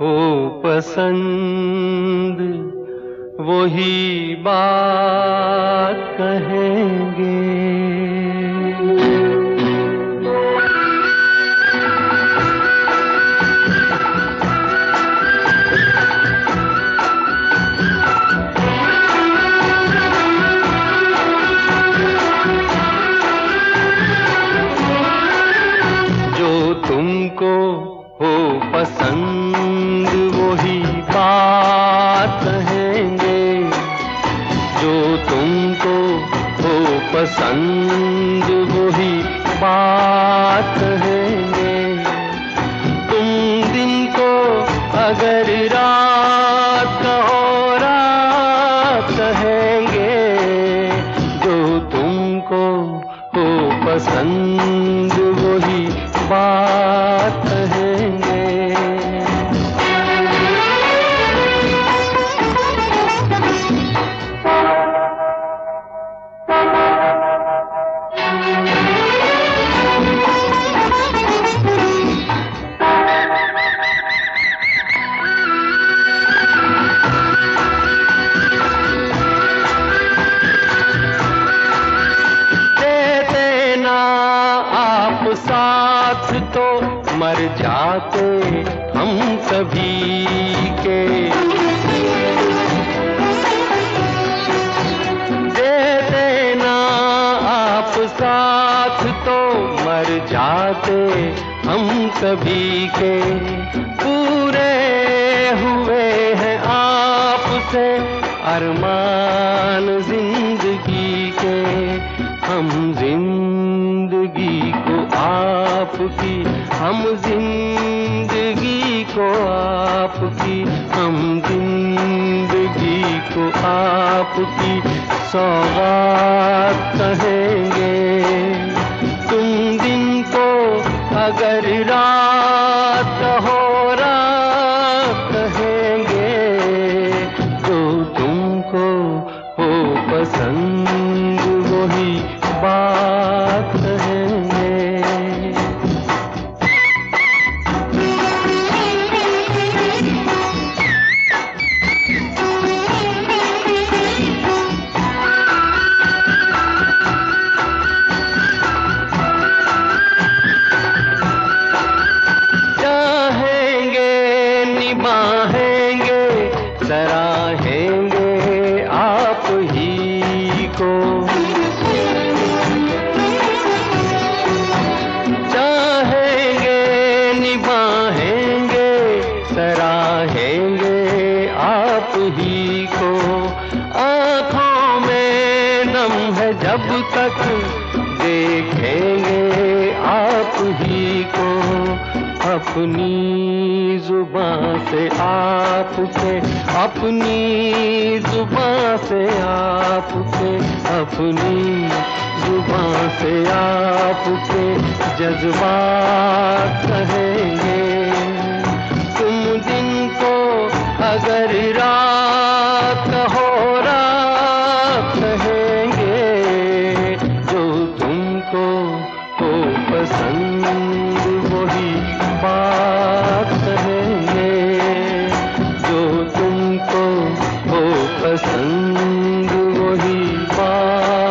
हो पसंद वही बात कहेंगे। पसंद वही बात है। तुम दिन को अगर रात कहो रात कहेंगे, जो तुमको हो पसंद वही बात कहेंगे मर जाते हम सभी के। देते ना आप साथ तो मर जाते हम सभी के। पूरे हुए हैं आपसे अरमान ज़िंदगी के। हम ज़िंदगी को आपकी को आपकी सौगात कहेंगे। तुम दिन को अगर रात हो रात कहेंगे तो तुमको हो पसंद सराहेंगे आप ही को। चाहेंगे, निभाएँगे सराहेंगे आप ही को। आँखों में नम है जब तक अपनी जुबा से आपके, अपनी जुबा से आपके, अपनी जुबा से आपके जज्बात कहेंगे। तुम दिन को अगर रात हो, रात कहेंगे। जो तुमको को पसंद संग वही पा